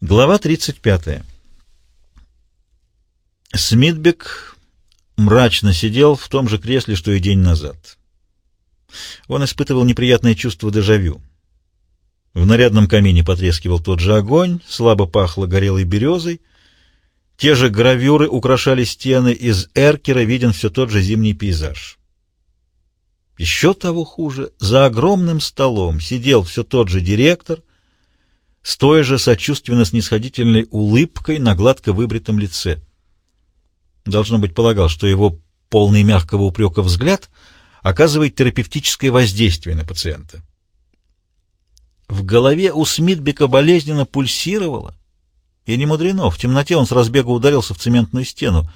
Глава 35. Смитбек мрачно сидел в том же кресле, что и день назад. Он испытывал неприятное чувство дежавю. В нарядном камине потрескивал тот же огонь, слабо пахло горелой березой. Те же гравюры украшали стены, из эркера виден все тот же зимний пейзаж. Еще того хуже, за огромным столом сидел все тот же директор, с той же сочувственно-снисходительной улыбкой на гладко выбритом лице. Должно быть, полагал, что его полный мягкого упрека взгляд оказывает терапевтическое воздействие на пациента. В голове у Смитбека болезненно пульсировало, и не мудрено, в темноте он с разбега ударился в цементную стену.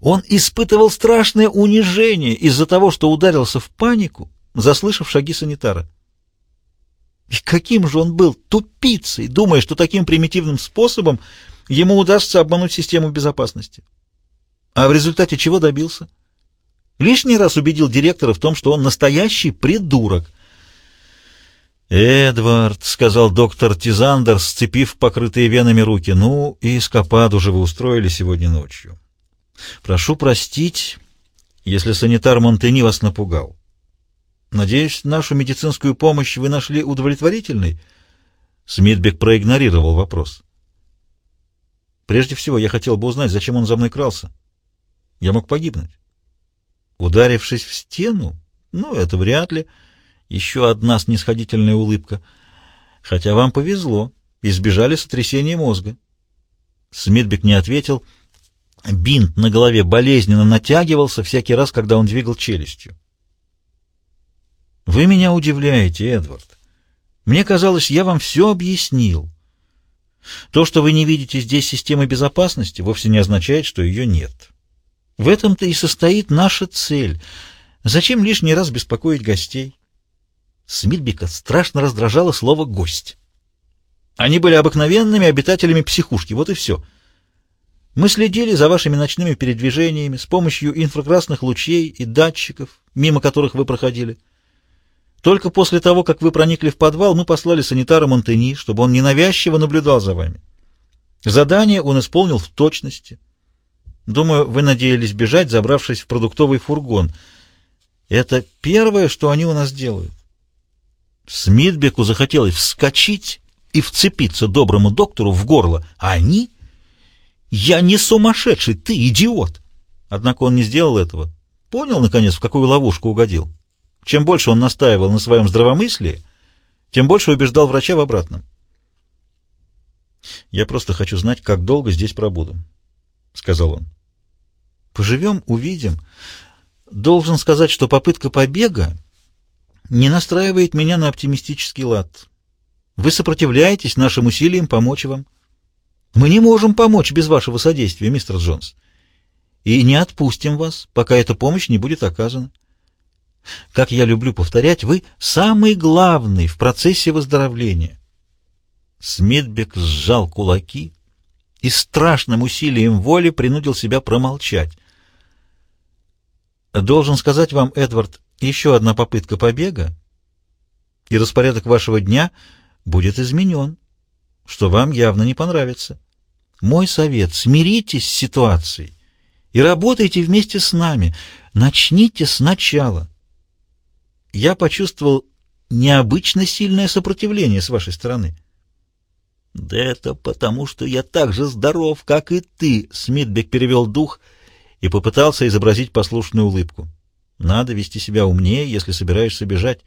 Он испытывал страшное унижение из-за того, что ударился в панику, заслышав шаги санитара. И каким же он был тупицей, думая, что таким примитивным способом ему удастся обмануть систему безопасности. А в результате чего добился? Лишний раз убедил директора в том, что он настоящий придурок. «Эдвард», — сказал доктор Тизандер, сцепив покрытые венами руки, — «ну и эскападу же вы устроили сегодня ночью. Прошу простить, если санитар Монтени вас напугал. Надеюсь, нашу медицинскую помощь вы нашли удовлетворительной? Смитбек проигнорировал вопрос. Прежде всего, я хотел бы узнать, зачем он за мной крался. Я мог погибнуть. Ударившись в стену? Ну, это вряд ли. Еще одна снисходительная улыбка. Хотя вам повезло. Избежали сотрясения мозга. Смитбек не ответил. Бинт на голове болезненно натягивался всякий раз, когда он двигал челюстью. Вы меня удивляете, Эдвард. Мне казалось, я вам все объяснил. То, что вы не видите здесь системы безопасности, вовсе не означает, что ее нет. В этом-то и состоит наша цель. Зачем лишний раз беспокоить гостей? Смитбика страшно раздражало слово «гость». Они были обыкновенными обитателями психушки, вот и все. Мы следили за вашими ночными передвижениями с помощью инфракрасных лучей и датчиков, мимо которых вы проходили. Только после того, как вы проникли в подвал, мы послали санитара Монтени, чтобы он ненавязчиво наблюдал за вами. Задание он исполнил в точности. Думаю, вы надеялись бежать, забравшись в продуктовый фургон. Это первое, что они у нас делают. Смитбеку захотелось вскочить и вцепиться доброму доктору в горло, а они... «Я не сумасшедший, ты идиот!» Однако он не сделал этого. Понял, наконец, в какую ловушку угодил. Чем больше он настаивал на своем здравомыслии, тем больше убеждал врача в обратном. «Я просто хочу знать, как долго здесь пробуду», — сказал он. «Поживем, увидим. Должен сказать, что попытка побега не настраивает меня на оптимистический лад. Вы сопротивляетесь нашим усилиям помочь вам. Мы не можем помочь без вашего содействия, мистер Джонс, и не отпустим вас, пока эта помощь не будет оказана. Как я люблю повторять, вы самый главный в процессе выздоровления. Смитбек сжал кулаки и страшным усилием воли принудил себя промолчать. Должен сказать вам, Эдвард, еще одна попытка побега, и распорядок вашего дня будет изменен, что вам явно не понравится. Мой совет — смиритесь с ситуацией и работайте вместе с нами. Начните сначала я почувствовал необычно сильное сопротивление с вашей стороны. — Да это потому, что я так же здоров, как и ты, — Смитбек перевел дух и попытался изобразить послушную улыбку. — Надо вести себя умнее, если собираешься бежать.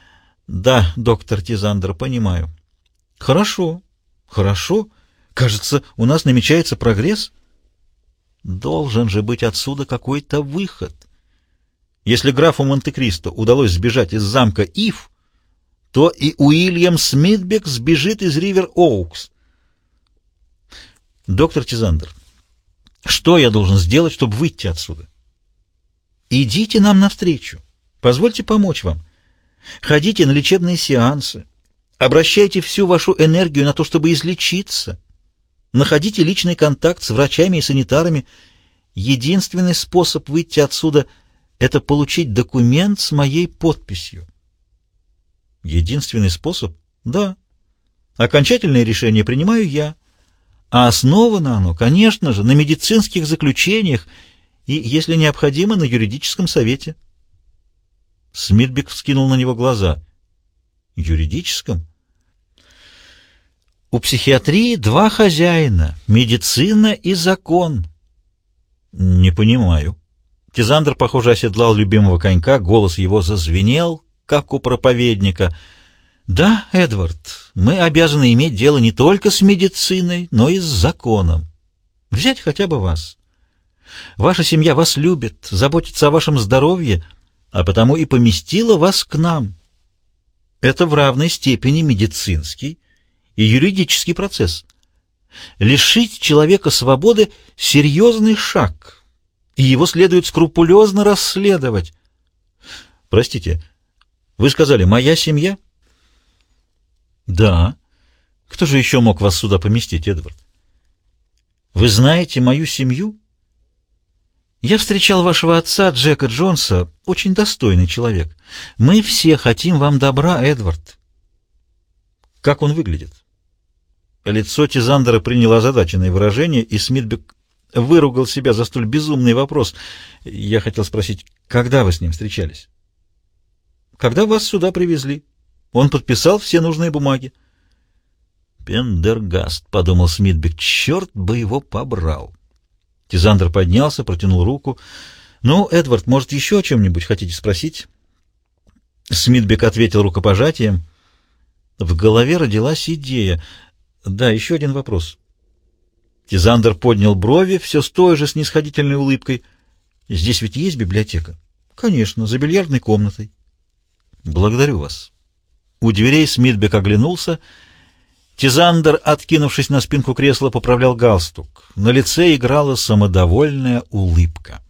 — Да, доктор Тизандер, понимаю. — Хорошо, хорошо. Кажется, у нас намечается прогресс. Должен же быть отсюда какой-то выход. — если графу Монте-Кристо удалось сбежать из замка Ив, то и Уильям Смитбек сбежит из Ривер-Оукс. Доктор Тизандер, что я должен сделать, чтобы выйти отсюда? Идите нам навстречу. Позвольте помочь вам. Ходите на лечебные сеансы. Обращайте всю вашу энергию на то, чтобы излечиться. Находите личный контакт с врачами и санитарами. Единственный способ выйти отсюда — это получить документ с моей подписью. Единственный способ? Да. Окончательное решение принимаю я, а основано оно, конечно же, на медицинских заключениях и, если необходимо, на юридическом совете. Смитбек вскинул на него глаза. Юридическом? У психиатрии два хозяина — медицина и закон. Не понимаю. Тизандр, похоже, оседлал любимого конька, голос его зазвенел, как у проповедника. «Да, Эдвард, мы обязаны иметь дело не только с медициной, но и с законом. Взять хотя бы вас. Ваша семья вас любит, заботится о вашем здоровье, а потому и поместила вас к нам. Это в равной степени медицинский и юридический процесс. Лишить человека свободы — серьезный шаг» и его следует скрупулезно расследовать. Простите, вы сказали «моя семья»? Да. Кто же еще мог вас сюда поместить, Эдвард? Вы знаете мою семью? Я встречал вашего отца, Джека Джонса, очень достойный человек. Мы все хотим вам добра, Эдвард. Как он выглядит? Лицо Тизандера приняло озадаченное выражение, и Смитбек выругал себя за столь безумный вопрос. Я хотел спросить, когда вы с ним встречались? Когда вас сюда привезли. Он подписал все нужные бумаги. «Пендергаст», — подумал Смитбек, — «черт бы его побрал». Тизандер поднялся, протянул руку. «Ну, Эдвард, может, еще о чем-нибудь хотите спросить?» Смитбек ответил рукопожатием. В голове родилась идея. «Да, еще один вопрос. Тизандер поднял брови, все с той же снисходительной улыбкой. «Здесь ведь есть библиотека?» «Конечно, за бильярдной комнатой». «Благодарю вас». У дверей Смитбек оглянулся. Тизандер, откинувшись на спинку кресла, поправлял галстук. На лице играла самодовольная улыбка.